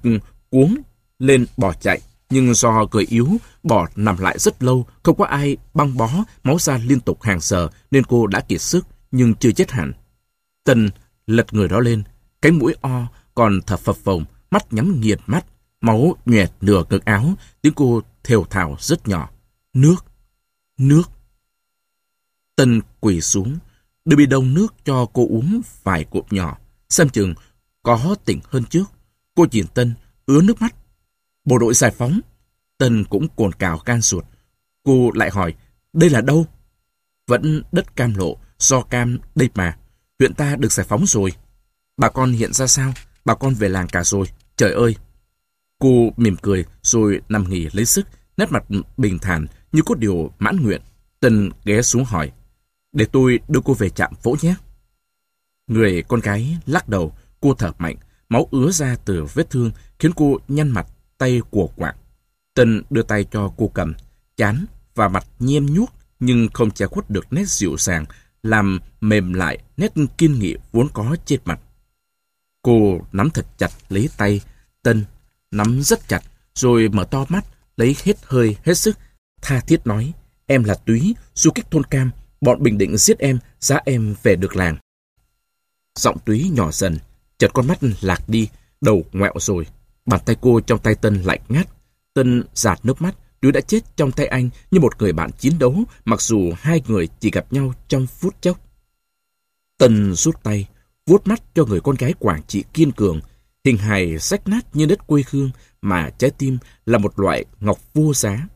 cuống lên bỏ chạy. Nhưng do người yếu, bỏ nằm lại rất lâu, không có ai băng bó, máu ra liên tục hàng giờ, nên cô đã kiệt sức, nhưng chưa chết hẳn. Tần lật người đó lên, cái mũi o, còn thở phập phồng, mắt nhắm nghiệt mắt, máu nhoẹt nửa ngực áo, tiếng cô thều thào rất nhỏ. Nước, nước. Tân quỳ xuống, đưa bi đông nước cho cô uống vài cụm nhỏ, xem chừng có tỉnh hơn trước. Cô nhìn Tân, ứa nước mắt, Bộ đội giải phóng. Tân cũng cồn cào can ruột. Cô lại hỏi, đây là đâu? Vẫn đất cam lộ, do cam đây mà. Huyện ta được giải phóng rồi. Bà con hiện ra sao? Bà con về làng cả rồi. Trời ơi! Cô mỉm cười rồi nằm nghỉ lấy sức, nét mặt bình thản như có điều mãn nguyện. Tân ghé xuống hỏi, để tôi đưa cô về trạm vỗ nhé. Người con gái lắc đầu, cô thở mạnh, máu ứa ra từ vết thương khiến cô nhăn mặt tay của quạng. Tân đưa tay cho cô cầm, chán và mặt nhem nhuốc nhưng không che khuất được nét dịu dàng, làm mềm lại nét kiên nghị vốn có trên mặt. Cô nắm thật chặt lấy tay, Tân nắm rất chặt, rồi mở to mắt, lấy hết hơi, hết sức, tha thiết nói, em là Túy, du kích thôn cam, bọn Bình Định giết em, giá em về được làng. Giọng Túy nhỏ dần, chợt con mắt lạc đi, đầu ngoẹo rồi. Bàn tay cô trong tay Tân lạnh ngắt. Tân giạt nước mắt, Túy đã chết trong tay anh như một người bạn chiến đấu, mặc dù hai người chỉ gặp nhau trong phút chốc. Tân rút tay, vuốt mắt cho người con gái Quảng Trị kiên cường, hình hài rách nát như đất quê hương mà trái tim là một loại ngọc vô giá.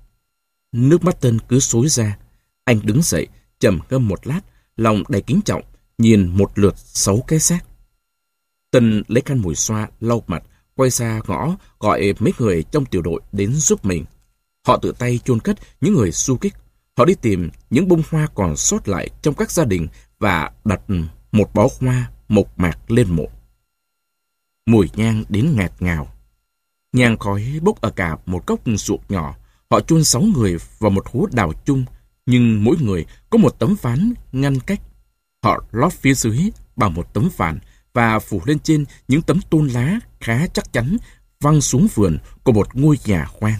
Nước mắt Tân cứ xối ra. Anh đứng dậy, trầm ngâm một lát, lòng đầy kính trọng, nhìn một lượt sáu cái xác. Tân lấy khăn mùi xoa, lau mặt, quay ra ngõ gọi mấy người trong tiểu đội đến giúp mình. Họ tự tay chôn cất những người du kích. Họ đi tìm những bông hoa còn sót lại trong các gia đình và đặt một bó hoa mộc mạc lên mộ. Mùi nhang đến ngạt ngào. Nhang khói bốc ở cả một góc ruộng nhỏ. Họ chôn sáu người vào một hố đào chung, nhưng mỗi người có một tấm ván ngăn cách. Họ lót phía dưới bằng một tấm ván và phủ lên trên những tấm tôn lá khá chắc chắn văng xuống vườn của một ngôi nhà khoan.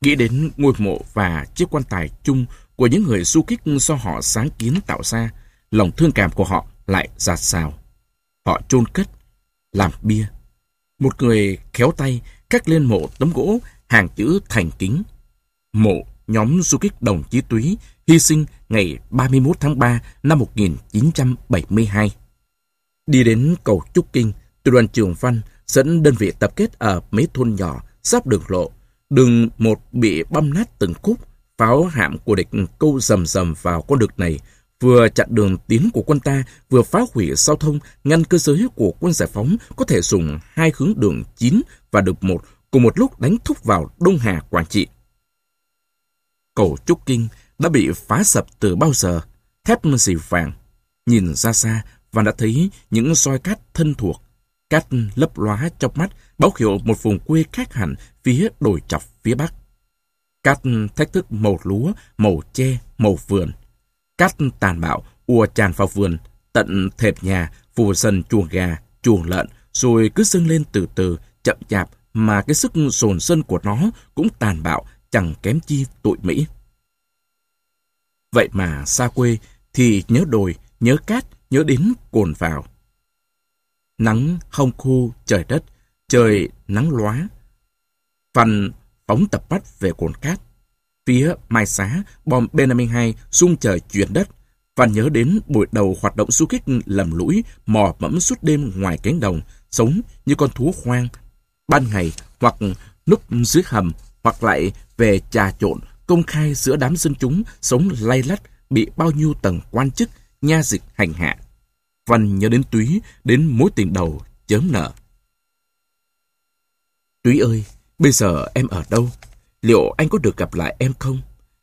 Nghĩ đến ngôi mộ và chiếc quan tài chung của những người du kích do họ sáng kiến tạo ra, lòng thương cảm của họ lại giạt xào. Họ chôn cất, làm bia. Một người khéo tay cắt lên mộ tấm gỗ hàng chữ thành kính. Mộ nhóm du kích đồng chí Túy hy sinh ngày 31 tháng 3 năm 1972. Đi đến cầu Trúc Kinh, từ đoàn trường văn dẫn đơn vị tập kết ở mấy thôn nhỏ giáp đường lộ. Đường một bị băm nát từng khúc, pháo hạm của địch câu rầm rầm vào con đường này, vừa chặn đường tiến của quân ta, vừa phá hủy giao thông, ngăn cơ giới của quân giải phóng có thể dùng hai hướng đường 9 và được một cùng một lúc đánh thúc vào Đông Hà, Quảng Trị. Cầu Trúc Kinh đã bị phá sập từ bao giờ, thép dì vàng. Nhìn ra xa, và đã thấy những soi cát thân thuộc. Cát lấp lóa trong mắt, báo hiệu một vùng quê khác hẳn phía đồi chọc phía bắc. Cát thách thức màu lúa, màu tre, màu vườn. Cát tàn bạo ùa tràn vào vườn, tận thệp nhà, phù sân chuồng gà, chuồng lợn, rồi cứ dâng lên từ từ, chậm chạp, mà cái sức sồn sân của nó cũng tàn bạo, chẳng kém chi tụi Mỹ. Vậy mà xa quê thì nhớ đồi, nhớ cát, nhớ đến cồn vào. Nắng không khô trời đất, trời nắng lóa. Phần phóng tập bắt về cồn cát. Phía Mai Xá, bom B-52 xung trời chuyển đất. và nhớ đến buổi đầu hoạt động du kích lầm lũi, mò mẫm suốt đêm ngoài cánh đồng, sống như con thú hoang. Ban ngày hoặc núp dưới hầm, hoặc lại về trà trộn, công khai giữa đám dân chúng, sống lay lắt, bị bao nhiêu tầng quan chức, nha dịch hành hạ. Văn nhớ đến Túy, đến mối tình đầu, chớm nợ. Túy ơi, bây giờ em ở đâu? Liệu anh có được gặp lại em không?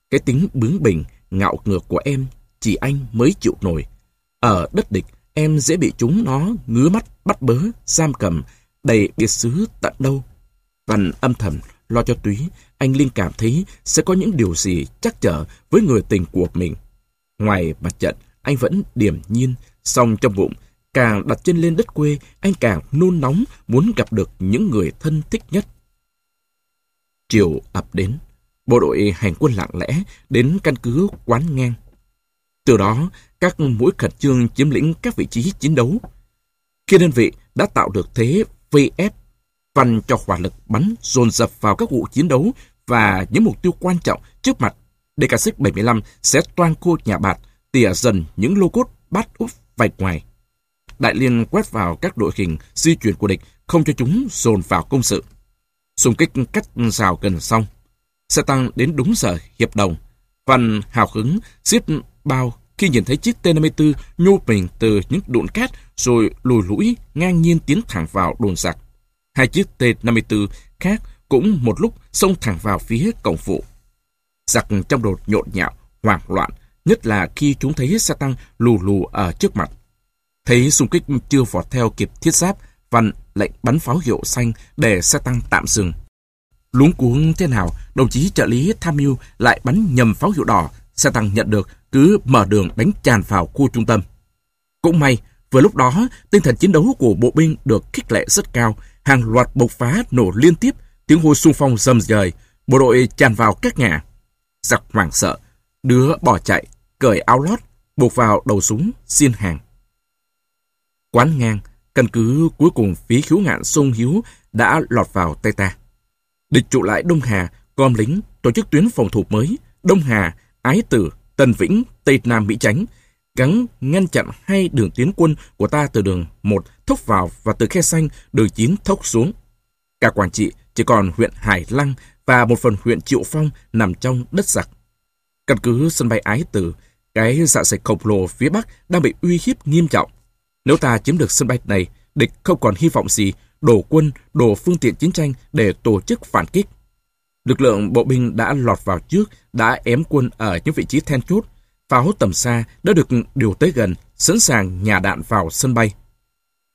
Cái tính bướng bỉnh, ngạo ngược của em, chỉ anh mới chịu nổi. Ở đất địch, em dễ bị chúng nó ngứa mắt, bắt bớ, giam cầm, đầy biệt xứ tận đâu. Văn âm thầm lo cho Túy, anh Linh cảm thấy sẽ có những điều gì chắc chở với người tình của mình. Ngoài mặt trận, anh vẫn điềm nhiên, song trong bụng, càng đặt chân lên đất quê, anh càng nôn nóng muốn gặp được những người thân thích nhất. Chiều ập đến, bộ đội hành quân lặng lẽ đến căn cứ quán ngang. Từ đó, các mũi khẩn trương chiếm lĩnh các vị trí chiến đấu. Khi đơn vị đã tạo được thế VF, văn cho hỏa lực bắn dồn dập vào các vụ chiến đấu và những mục tiêu quan trọng trước mặt DK-75 sẽ toan cô nhà bạt, tỉa dần những lô cốt bát úp vạch ngoài. Đại liên quét vào các đội hình di chuyển của địch, không cho chúng dồn vào công sự. Xung kích cách rào gần xong. Xe tăng đến đúng giờ hiệp đồng. Văn hào hứng, xiết bao khi nhìn thấy chiếc T-54 nhô mình từ những đụn cát rồi lùi lũi ngang nhiên tiến thẳng vào đồn giặc. Hai chiếc T-54 khác cũng một lúc xông thẳng vào phía cổng phụ. Giặc trong đột nhộn nhạo, hoảng loạn, nhất là khi chúng thấy xe tăng lù lù ở trước mặt. Thấy xung kích chưa vọt theo kịp thiết giáp, Văn lệnh bắn pháo hiệu xanh để xe tăng tạm dừng. Luống cuống thế nào, đồng chí trợ lý tham mưu lại bắn nhầm pháo hiệu đỏ, xe tăng nhận được cứ mở đường đánh tràn vào khu trung tâm. Cũng may, vừa lúc đó, tinh thần chiến đấu của bộ binh được khích lệ rất cao, hàng loạt bộc phá nổ liên tiếp, tiếng hô xung phong rầm rời, bộ đội tràn vào các nhà. Giặc hoảng sợ, đứa bỏ chạy, cởi áo lót, buộc vào đầu súng, xin hàng. Quán ngang, căn cứ cuối cùng phí khiếu ngạn sông Hiếu đã lọt vào tay ta. Địch trụ lại Đông Hà, gom lính, tổ chức tuyến phòng thủ mới, Đông Hà, Ái Tử, Tân Vĩnh, Tây Nam Mỹ Chánh, gắn ngăn chặn hai đường tiến quân của ta từ đường 1 thốc vào và từ khe xanh đường 9 thốc xuống. Cả Quảng Trị chỉ còn huyện Hải Lăng và một phần huyện Triệu Phong nằm trong đất giặc. Căn cứ sân bay Ái Tử, cái dạ sạch khổng lồ phía Bắc đang bị uy hiếp nghiêm trọng. Nếu ta chiếm được sân bay này, địch không còn hy vọng gì đổ quân, đổ phương tiện chiến tranh để tổ chức phản kích. Lực lượng bộ binh đã lọt vào trước, đã ém quân ở những vị trí then chốt. Pháo tầm xa đã được điều tới gần, sẵn sàng nhà đạn vào sân bay.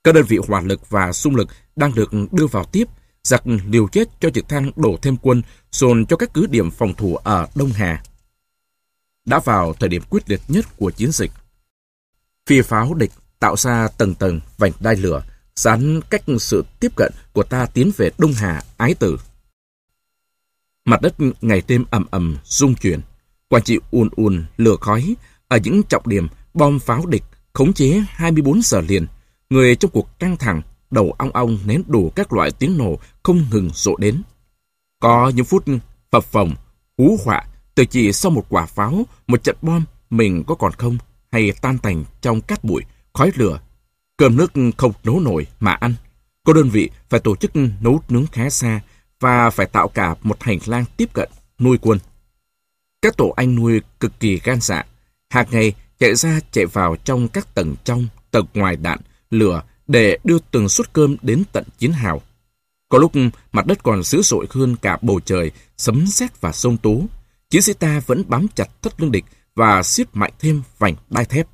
Các đơn vị hỏa lực và xung lực đang được đưa vào tiếp, giặc liều chết cho trực thăng đổ thêm quân, dồn cho các cứ điểm phòng thủ ở Đông Hà. Đã vào thời điểm quyết liệt nhất của chiến dịch. Phi pháo địch tạo ra tầng tầng vành đai lửa, gián cách sự tiếp cận của ta tiến về Đông Hà ái tử. Mặt đất ngày đêm ầm ầm rung chuyển, quản trị ùn ùn lửa khói ở những trọng điểm bom pháo địch khống chế 24 giờ liền. Người trong cuộc căng thẳng, đầu ong ong nén đủ các loại tiếng nổ không ngừng rộ đến. Có những phút phập phồng, hú họa, từ chỉ sau một quả pháo, một trận bom, mình có còn không, hay tan tành trong cát bụi, khói lửa. Cơm nước không nấu nổi mà ăn. Cô đơn vị phải tổ chức nấu nướng khá xa và phải tạo cả một hành lang tiếp cận, nuôi quân. Các tổ anh nuôi cực kỳ gan dạ. Hàng ngày chạy ra chạy vào trong các tầng trong, tầng ngoài đạn, lửa để đưa từng suất cơm đến tận chiến hào. Có lúc mặt đất còn dữ dội hơn cả bầu trời, sấm sét và sông tố. Chiến sĩ ta vẫn bám chặt thất lưng địch và siết mạnh thêm vành đai thép.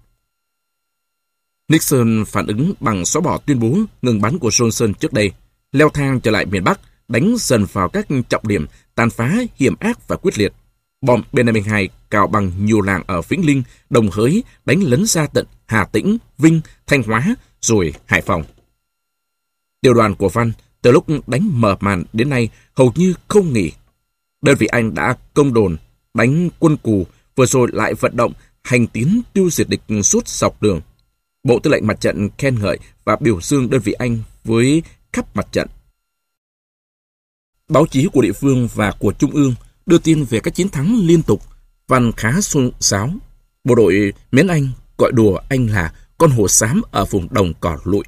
Nixon phản ứng bằng xóa bỏ tuyên bố ngừng bắn của Johnson trước đây, leo thang trở lại miền Bắc, đánh dần vào các trọng điểm, tàn phá, hiểm ác và quyết liệt. Bom B-52 cào bằng nhiều làng ở Vĩnh Linh, Đồng Hới, đánh lấn ra tận Hà Tĩnh, Vinh, Thanh Hóa, rồi Hải Phòng. Tiểu đoàn của Văn từ lúc đánh mở màn đến nay hầu như không nghỉ. Đơn vị Anh đã công đồn, đánh quân cù, vừa rồi lại vận động hành tiến tiêu diệt địch suốt dọc đường. Bộ Tư lệnh Mặt trận khen ngợi và biểu dương đơn vị Anh với khắp mặt trận. Báo chí của địa phương và của Trung ương đưa tin về các chiến thắng liên tục, văn khá xuân sáo. Bộ đội Miến Anh gọi đùa anh là con hồ xám ở vùng đồng cỏ lụi.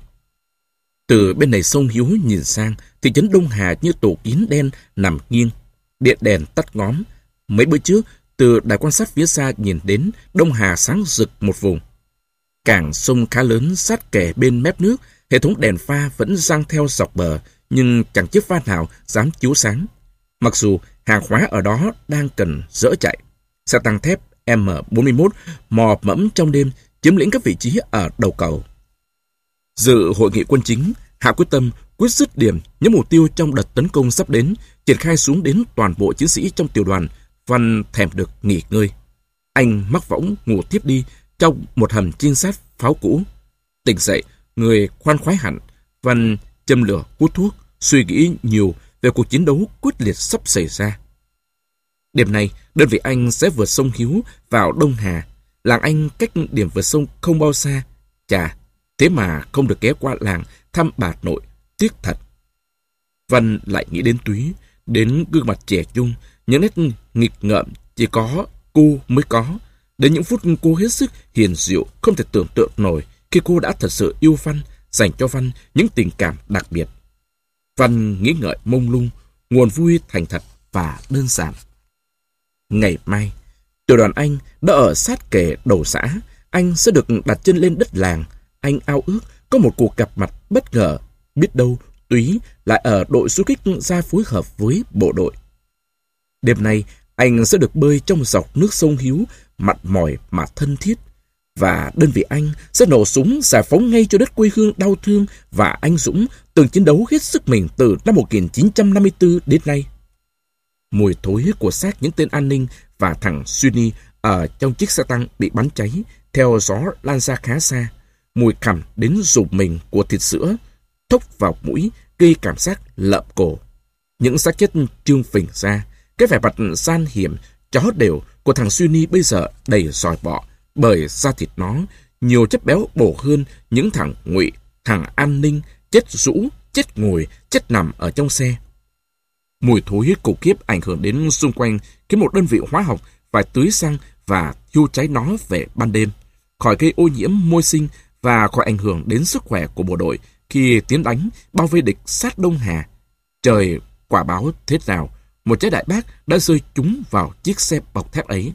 Từ bên này sông Hiếu nhìn sang, thị trấn Đông Hà như tổ kín đen nằm nghiêng. Điện đèn tắt ngóm. Mấy bữa trước, từ đài quan sát phía xa nhìn đến, Đông Hà sáng rực một vùng. Cảng sông khá lớn sát kề bên mép nước, hệ thống đèn pha vẫn răng theo dọc bờ, nhưng chẳng chiếc pha nào dám chiếu sáng. Mặc dù hàng hóa ở đó đang cần dỡ chạy. Xe tăng thép M41 mò mẫm trong đêm chiếm lĩnh các vị trí ở đầu cầu. Dự hội nghị quân chính, hạ quyết tâm quyết dứt điểm những mục tiêu trong đợt tấn công sắp đến, triển khai xuống đến toàn bộ chiến sĩ trong tiểu đoàn, Văn thèm được nghỉ ngơi. Anh mắc võng ngủ tiếp đi trong một hầm trinh sát pháo cũ. Tỉnh dậy, người khoan khoái hẳn, Văn châm lửa hút thuốc, suy nghĩ nhiều về cuộc chiến đấu quyết liệt sắp xảy ra. Đêm nay, đơn vị Anh sẽ vượt sông Hiếu vào Đông Hà. Làng Anh cách điểm vượt sông không bao xa. Chà, thế mà không được ghé qua làng thăm bà nội, tiếc thật. Văn lại nghĩ đến Túy, đến gương mặt trẻ trung, những nét nghịch ngợm chỉ có cô mới có. Đến những phút cô hết sức hiền dịu không thể tưởng tượng nổi khi cô đã thật sự yêu Văn, dành cho Văn những tình cảm đặc biệt. Văn nghĩ ngợi mông lung, nguồn vui thành thật và đơn giản. Ngày mai, tiểu đoàn Anh đã ở sát kề đầu xã. Anh sẽ được đặt chân lên đất làng. Anh ao ước có một cuộc gặp mặt bất ngờ. Biết đâu, Túy lại ở đội du kích ra phối hợp với bộ đội. Đêm nay, anh sẽ được bơi trong dọc nước sông Hiếu, mặt mỏi mà thân thiết. Và đơn vị anh sẽ nổ súng giải phóng ngay cho đất quê hương đau thương và anh Dũng từng chiến đấu hết sức mình từ năm 1954 đến nay. Mùi thối của xác những tên an ninh và thằng Sunny ở trong chiếc xe tăng bị bắn cháy theo gió lan ra khá xa. Mùi khằm đến rụp mình của thịt sữa, thốc vào mũi, gây cảm giác lợm cổ. Những xác chết trương phình ra, cái vẻ mặt san hiểm, chó đều của thằng Sunny bây giờ đầy sòi bọ, bởi da thịt nó nhiều chất béo bổ hơn những thằng ngụy, thằng an ninh, chết rũ, chết ngồi, chết nằm ở trong xe. Mùi thối cổ kiếp ảnh hưởng đến xung quanh khiến một đơn vị hóa học phải tưới xăng và thiêu cháy nó về ban đêm, khỏi gây ô nhiễm môi sinh và khỏi ảnh hưởng đến sức khỏe của bộ đội khi tiến đánh bao vây địch sát Đông Hà. Trời quả báo thế nào, một trái đại bác đã rơi trúng vào chiếc xe bọc thép ấy.